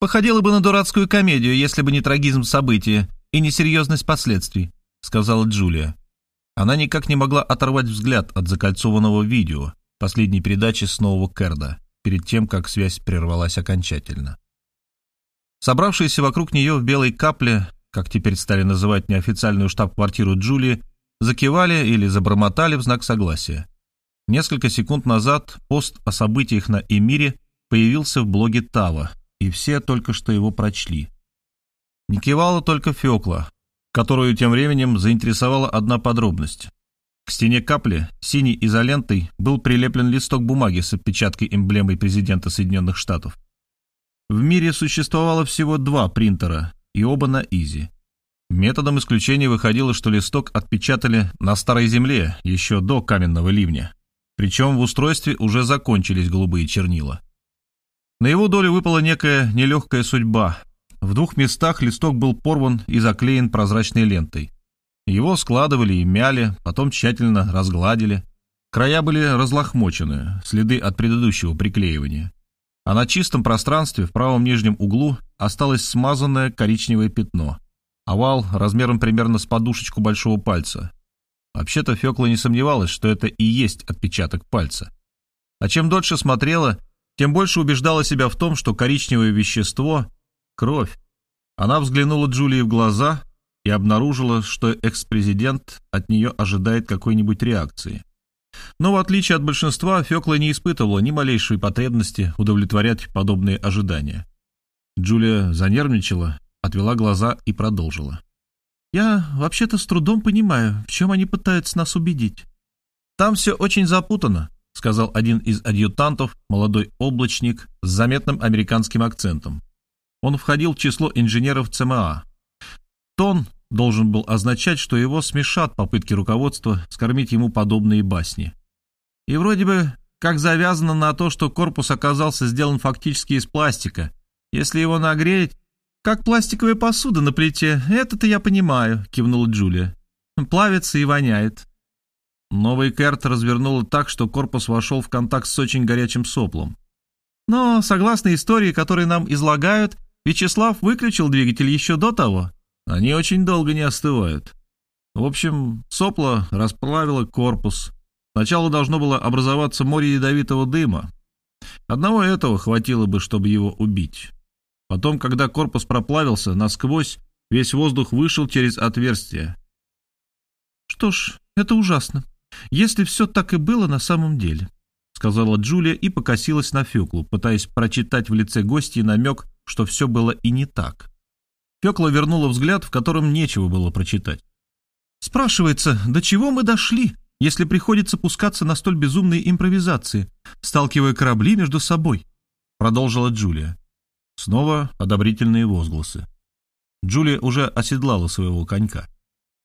Походило бы на дурацкую комедию, если бы не трагизм события и несерьезность последствий», — сказала Джулия. Она никак не могла оторвать взгляд от закольцованного видео последней передачи с нового Керда, перед тем, как связь прервалась окончательно. Собравшиеся вокруг нее в белой капле, как теперь стали называть неофициальную штаб-квартиру Джулии, закивали или забормотали в знак согласия. Несколько секунд назад пост о событиях на Эмире появился в блоге Тава, и все только что его прочли. Не кивала только Фёкла, которую тем временем заинтересовала одна подробность. К стене капли синей изолентой был прилеплен листок бумаги с отпечаткой эмблемой президента Соединенных Штатов. В мире существовало всего два принтера, и оба на Изи. Методом исключения выходило, что листок отпечатали на старой земле еще до каменного ливня. Причем в устройстве уже закончились голубые чернила. На его долю выпала некая нелегкая судьба. В двух местах листок был порван и заклеен прозрачной лентой. Его складывали и мяли, потом тщательно разгладили. Края были разлохмочены, следы от предыдущего приклеивания. А на чистом пространстве в правом нижнем углу осталось смазанное коричневое пятно. Овал размером примерно с подушечку большого пальца. Вообще-то Фёкла не сомневалась, что это и есть отпечаток пальца. А чем дольше смотрела, тем больше убеждала себя в том, что коричневое вещество — кровь. Она взглянула Джулии в глаза и обнаружила, что экс-президент от нее ожидает какой-нибудь реакции. Но в отличие от большинства, Фёкла не испытывала ни малейшей потребности удовлетворять подобные ожидания. Джулия занервничала, отвела глаза и продолжила. «Я вообще-то с трудом понимаю, в чем они пытаются нас убедить. Там все очень запутано», — сказал один из адъютантов, молодой облачник с заметным американским акцентом. Он входил в число инженеров ЦМА. Тон должен был означать, что его смешат попытки руководства скормить ему подобные басни. И вроде бы как завязано на то, что корпус оказался сделан фактически из пластика. Если его нагреть... «Как пластиковая посуда на плите, это-то я понимаю», — кивнула Джулия. «Плавится и воняет». Новый Керт развернуло так, что корпус вошел в контакт с очень горячим соплом. Но, согласно истории, которую нам излагают, Вячеслав выключил двигатель еще до того. Они очень долго не остывают. В общем, сопло расплавило корпус. Сначала должно было образоваться море ядовитого дыма. Одного этого хватило бы, чтобы его убить. Потом, когда корпус проплавился насквозь, весь воздух вышел через отверстие. «Что ж, это ужасно. Если все так и было на самом деле», — сказала Джулия и покосилась на Феклу, пытаясь прочитать в лице гостей намек, что все было и не так. Фекла вернула взгляд, в котором нечего было прочитать. «Спрашивается, до чего мы дошли, если приходится пускаться на столь безумные импровизации, сталкивая корабли между собой?» Продолжила Джулия. Снова одобрительные возгласы. Джулия уже оседлала своего конька.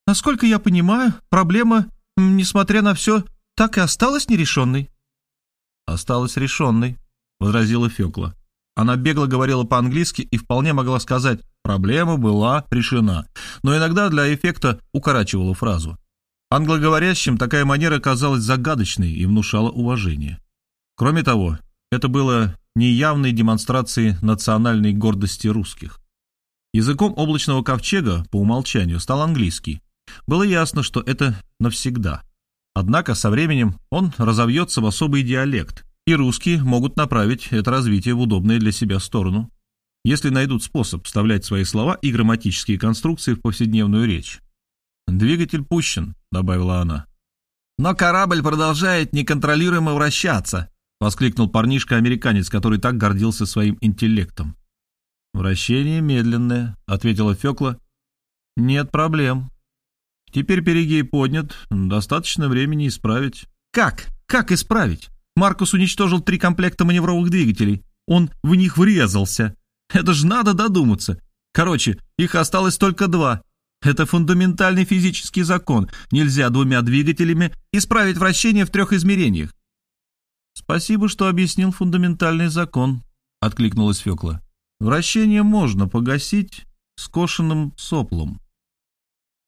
«Насколько я понимаю, проблема, несмотря на все, так и осталась нерешенной». «Осталась решенной», — возразила Фекла. Она бегло говорила по-английски и вполне могла сказать «проблема была решена», но иногда для эффекта укорачивала фразу. Англоговорящим такая манера казалась загадочной и внушала уважение. Кроме того, это было неявной демонстрацией национальной гордости русских. Языком облачного ковчега по умолчанию стал английский. Было ясно, что это навсегда. Однако со временем он разовьется в особый диалект, и русские могут направить это развитие в удобную для себя сторону, если найдут способ вставлять свои слова и грамматические конструкции в повседневную речь. «Двигатель пущен», — добавила она. «Но корабль продолжает неконтролируемо вращаться», — воскликнул парнишка-американец, который так гордился своим интеллектом. «Вращение медленное», — ответила Фёкла. «Нет проблем. Теперь перегей поднят, достаточно времени исправить». «Как? Как исправить? Маркус уничтожил три комплекта маневровых двигателей. Он в них врезался. Это ж надо додуматься. Короче, их осталось только два. Это фундаментальный физический закон. Нельзя двумя двигателями исправить вращение в трех измерениях. «Спасибо, что объяснил фундаментальный закон», — откликнулась Фёкла. «Вращение можно погасить скошенным соплом».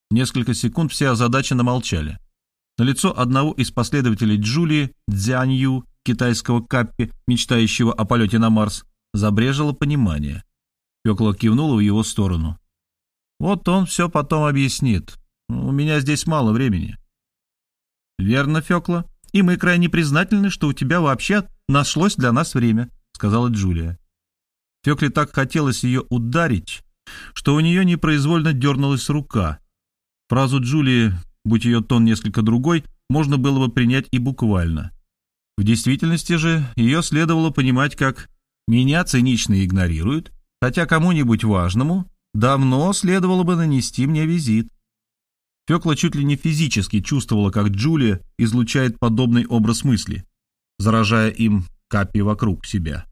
Несколько секунд все озадаченно молчали. На лицо одного из последователей Джулии, Дзянью, китайского каппи, мечтающего о полете на Марс, забрежило понимание. Фекла кивнула в его сторону. «Вот он все потом объяснит. У меня здесь мало времени». «Верно, Фекла. И мы крайне признательны, что у тебя вообще нашлось для нас время», — сказала Джулия. Фекле так хотелось ее ударить, что у нее непроизвольно дернулась рука. Фразу Джулии, будь ее тон несколько другой, можно было бы принять и буквально. В действительности же ее следовало понимать как «меня цинично игнорируют, хотя кому-нибудь важному давно следовало бы нанести мне визит». Фекла чуть ли не физически чувствовала, как Джулия излучает подобный образ мысли, заражая им капи вокруг себя.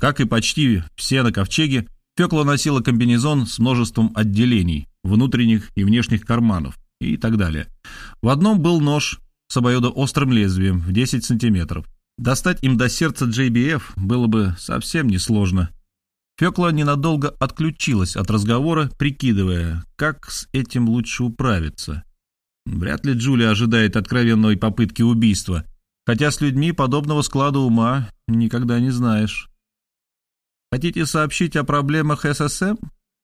Как и почти все на ковчеге, Фекла носила комбинезон с множеством отделений, внутренних и внешних карманов и так далее. В одном был нож с обоюдоострым лезвием в 10 сантиметров. Достать им до сердца JBF было бы совсем несложно. Фекла ненадолго отключилась от разговора, прикидывая, как с этим лучше управиться. Вряд ли Джулия ожидает откровенной попытки убийства, хотя с людьми подобного склада ума никогда не знаешь. Хотите сообщить о проблемах ССМ?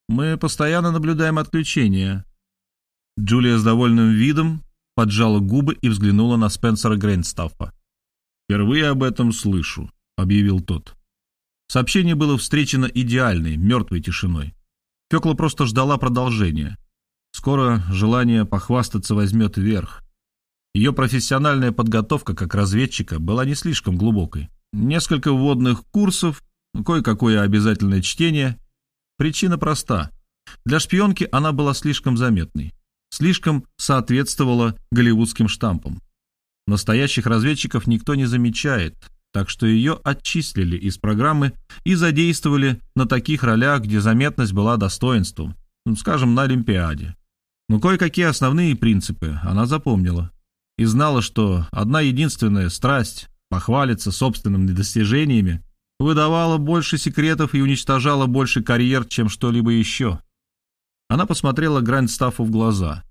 Мы постоянно наблюдаем отключения. Джулия с довольным видом поджала губы и взглянула на Спенсера Грейнстаффа. «Впервые об этом слышу», — объявил тот. Сообщение было встречено идеальной, мертвой тишиной. Фекла просто ждала продолжения. Скоро желание похвастаться возьмет верх. Ее профессиональная подготовка как разведчика была не слишком глубокой. Несколько вводных курсов, кое-какое обязательное чтение. Причина проста. Для шпионки она была слишком заметной слишком соответствовала голливудским штампам. Настоящих разведчиков никто не замечает, так что ее отчислили из программы и задействовали на таких ролях, где заметность была достоинством, ну, скажем, на Олимпиаде. Но кое-какие основные принципы она запомнила и знала, что одна единственная страсть похвалиться собственными достижениями выдавала больше секретов и уничтожала больше карьер, чем что-либо еще. Она посмотрела Грандстаффу в глаза.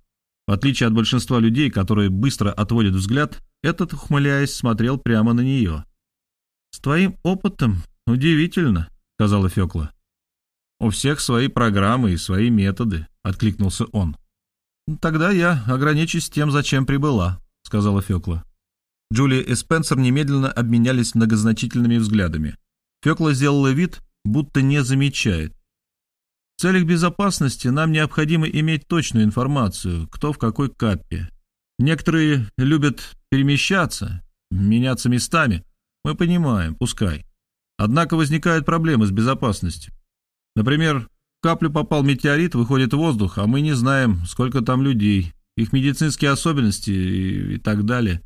В отличие от большинства людей, которые быстро отводят взгляд, этот, ухмыляясь, смотрел прямо на нее. «С твоим опытом удивительно», — сказала Фекла. «У всех свои программы и свои методы», — откликнулся он. «Тогда я ограничусь тем, зачем прибыла», — сказала Фекла. Джулия и Спенсер немедленно обменялись многозначительными взглядами. Фекла сделала вид, будто не замечает. В целях безопасности нам необходимо иметь точную информацию, кто в какой капе. Некоторые любят перемещаться, меняться местами. Мы понимаем, пускай. Однако возникают проблемы с безопасностью. Например, в каплю попал метеорит, выходит воздух, а мы не знаем, сколько там людей, их медицинские особенности и, и так далее.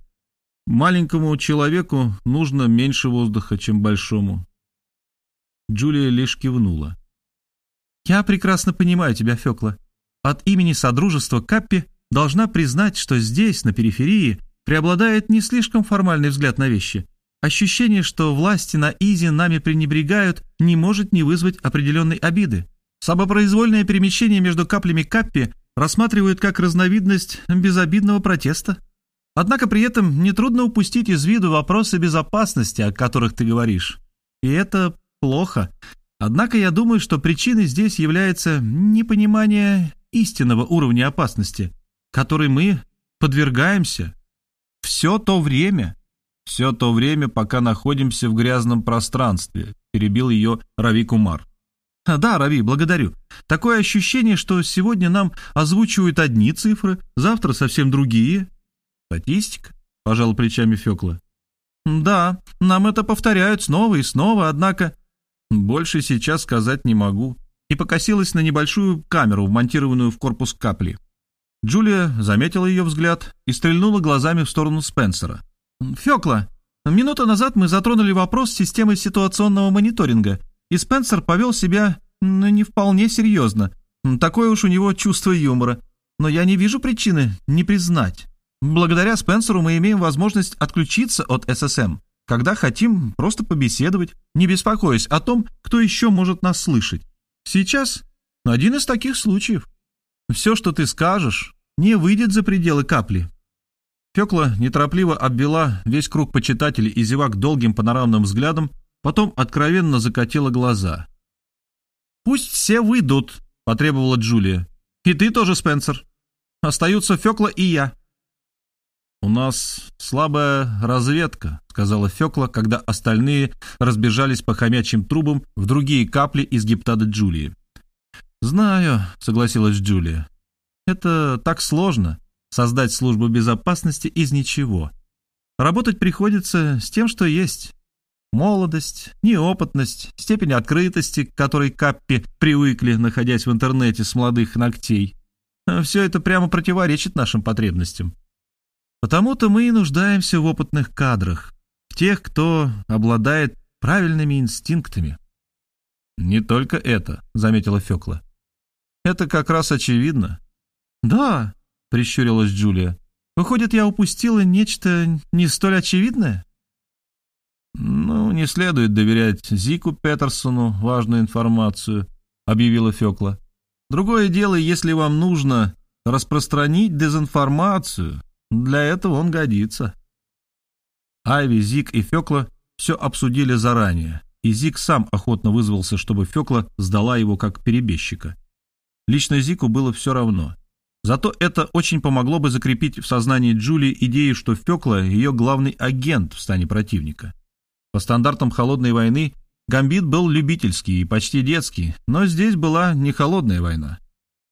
Маленькому человеку нужно меньше воздуха, чем большому. Джулия лишь кивнула. «Я прекрасно понимаю тебя, Фёкла. От имени Содружества Каппи должна признать, что здесь, на периферии, преобладает не слишком формальный взгляд на вещи. Ощущение, что власти на Изи нами пренебрегают, не может не вызвать определенной обиды. Самопроизвольное перемещение между каплями Каппи рассматривают как разновидность безобидного протеста. Однако при этом нетрудно упустить из виду вопросы безопасности, о которых ты говоришь. И это плохо, Однако я думаю, что причиной здесь является непонимание истинного уровня опасности, которой мы подвергаемся все то время, все то время, пока находимся в грязном пространстве, перебил ее Рави Кумар. А, да, Рави, благодарю. Такое ощущение, что сегодня нам озвучивают одни цифры, завтра совсем другие. Статистика, пожал плечами Фекла. Да, нам это повторяют снова и снова, однако больше сейчас сказать не могу. И покосилась на небольшую камеру, вмонтированную в корпус капли. Джулия заметила ее взгляд и стрельнула глазами в сторону Спенсера. «Фёкла, минуту назад мы затронули вопрос системы ситуационного мониторинга, и Спенсер повел себя ну, не вполне серьезно. Такое уж у него чувство юмора. Но я не вижу причины не признать. Благодаря Спенсеру мы имеем возможность отключиться от ССМ когда хотим просто побеседовать, не беспокоясь о том, кто еще может нас слышать. Сейчас один из таких случаев. Все, что ты скажешь, не выйдет за пределы капли. Фекла неторопливо обвела весь круг почитателей и зевак долгим панорамным взглядом, потом откровенно закатила глаза. «Пусть все выйдут», — потребовала Джулия. «И ты тоже, Спенсер. Остаются Фёкла и я». «У нас слабая разведка», — сказала Фёкла, когда остальные разбежались по хомячьим трубам в другие капли из гептада Джулии. «Знаю», — согласилась Джулия. «Это так сложно — создать службу безопасности из ничего. Работать приходится с тем, что есть. Молодость, неопытность, степень открытости, к которой Каппи привыкли, находясь в интернете с молодых ногтей. Все это прямо противоречит нашим потребностям. Потому-то мы и нуждаемся в опытных кадрах, в тех, кто обладает правильными инстинктами. «Не только это», — заметила Фёкла. «Это как раз очевидно». «Да», — прищурилась Джулия. «Выходит, я упустила нечто не столь очевидное?» «Ну, не следует доверять Зику Петерсону важную информацию», — объявила Фёкла. «Другое дело, если вам нужно распространить дезинформацию, для этого он годится». Айви, Зик и Фёкла все обсудили заранее, и Зик сам охотно вызвался, чтобы Фёкла сдала его как перебежчика. Лично Зику было все равно. Зато это очень помогло бы закрепить в сознании Джулии идею, что Фёкла — ее главный агент в стане противника. По стандартам холодной войны Гамбит был любительский и почти детский, но здесь была не холодная война.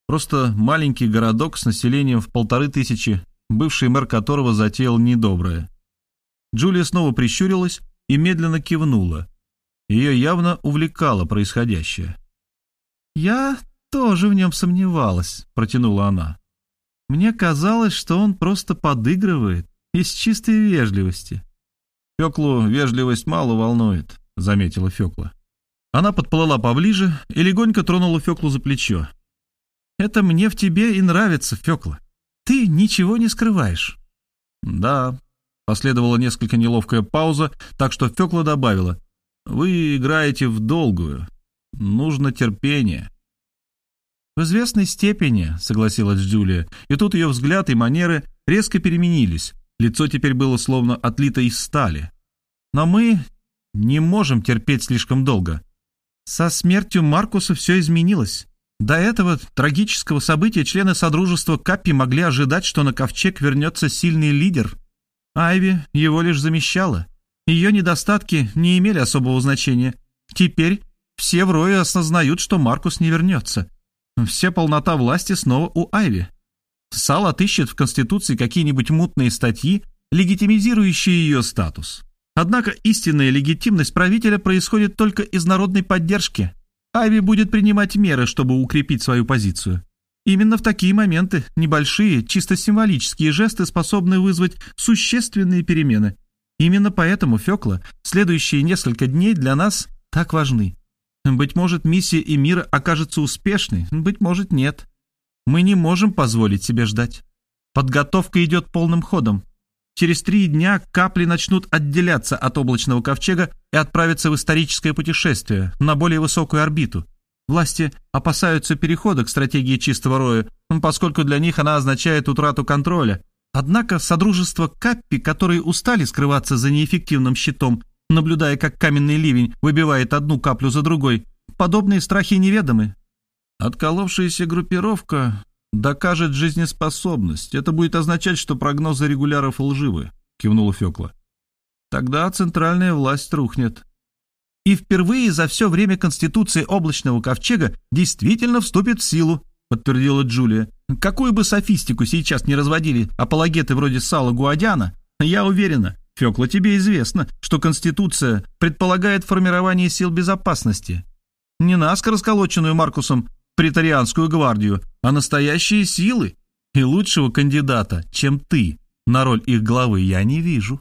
Просто маленький городок с населением в полторы тысячи, бывший мэр которого затеял недоброе. Джулия снова прищурилась и медленно кивнула. Ее явно увлекало происходящее. «Я тоже в нем сомневалась», — протянула она. «Мне казалось, что он просто подыгрывает из чистой вежливости. «Феклу вежливость мало волнует», — заметила Фекла. Она подплыла поближе и легонько тронула Феклу за плечо. «Это мне в тебе и нравится, Фекла. Ты ничего не скрываешь». «Да», — последовала несколько неловкая пауза, так что Фекла добавила. «Вы играете в долгую. Нужно терпение». «В известной степени», — согласилась Джулия, и тут ее взгляд и манеры резко переменились, Лицо теперь было словно отлито из стали. Но мы не можем терпеть слишком долго. Со смертью Маркуса все изменилось. До этого трагического события члены Содружества Каппи могли ожидать, что на ковчег вернется сильный лидер. Айви его лишь замещала. Ее недостатки не имели особого значения. Теперь все в Рое осознают, что Маркус не вернется. Вся полнота власти снова у Айви. Сал отыщет в Конституции какие-нибудь мутные статьи, легитимизирующие ее статус. Однако истинная легитимность правителя происходит только из народной поддержки. Айви будет принимать меры, чтобы укрепить свою позицию. Именно в такие моменты небольшие, чисто символические жесты способны вызвать существенные перемены. Именно поэтому, Фёкла, следующие несколько дней для нас так важны. Быть может, миссия Эмира окажется успешной, быть может, нет. Мы не можем позволить себе ждать. Подготовка идет полным ходом. Через три дня капли начнут отделяться от облачного ковчега и отправиться в историческое путешествие на более высокую орбиту. Власти опасаются перехода к стратегии чистого роя, поскольку для них она означает утрату контроля. Однако Содружество Каппи, которые устали скрываться за неэффективным щитом, наблюдая, как каменный ливень выбивает одну каплю за другой, подобные страхи неведомы. Отколовшаяся группировка докажет жизнеспособность. Это будет означать, что прогнозы регуляров лживы, кивнула Фёкла. Тогда центральная власть рухнет. И впервые за все время Конституции облачного ковчега действительно вступит в силу, подтвердила Джулия. Какую бы софистику сейчас не разводили апологеты вроде Сала Гуадяна, я уверена, Фёкла, тебе известно, что Конституция предполагает формирование сил безопасности. Не нас, расколоченную Маркусом, претарианскую гвардию, а настоящие силы. И лучшего кандидата, чем ты, на роль их главы я не вижу.